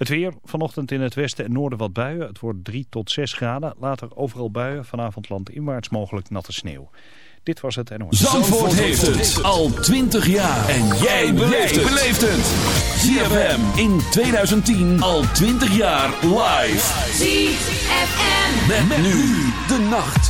Het weer, vanochtend in het westen en noorden wat buien. Het wordt 3 tot 6 graden. Later overal buien, vanavond landinwaarts mogelijk natte sneeuw. Dit was het NOS. Zandvoort heeft het al 20 jaar. En jij beleeft het. ZFM in 2010 al 20 jaar live. ZFM. Met, met nu de nacht.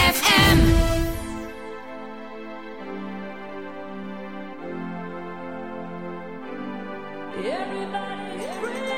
Everybody's free.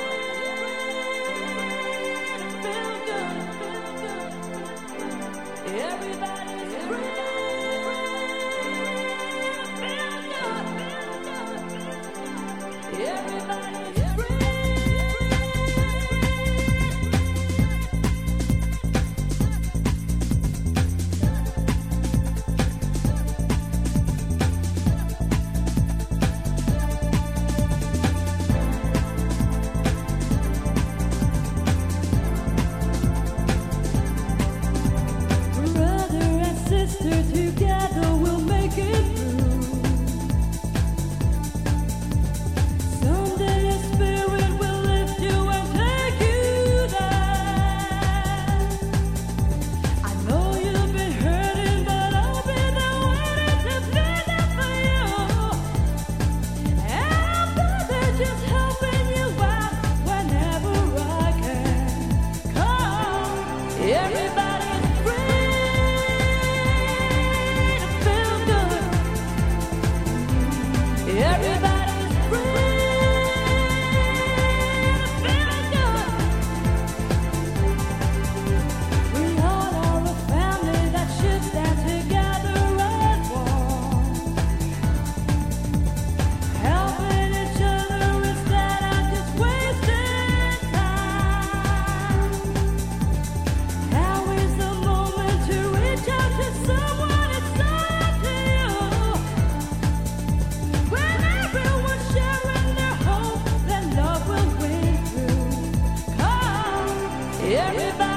everybody.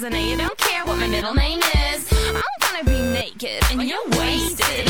Cause I know you don't care what my middle name is. I'm gonna be naked and you're wasted.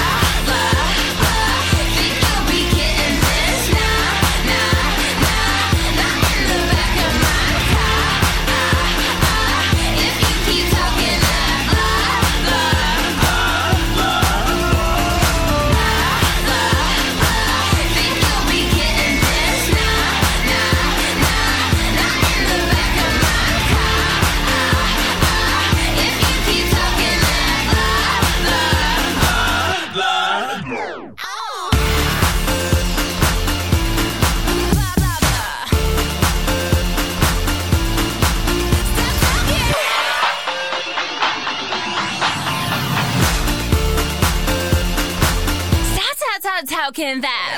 In that.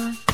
bye.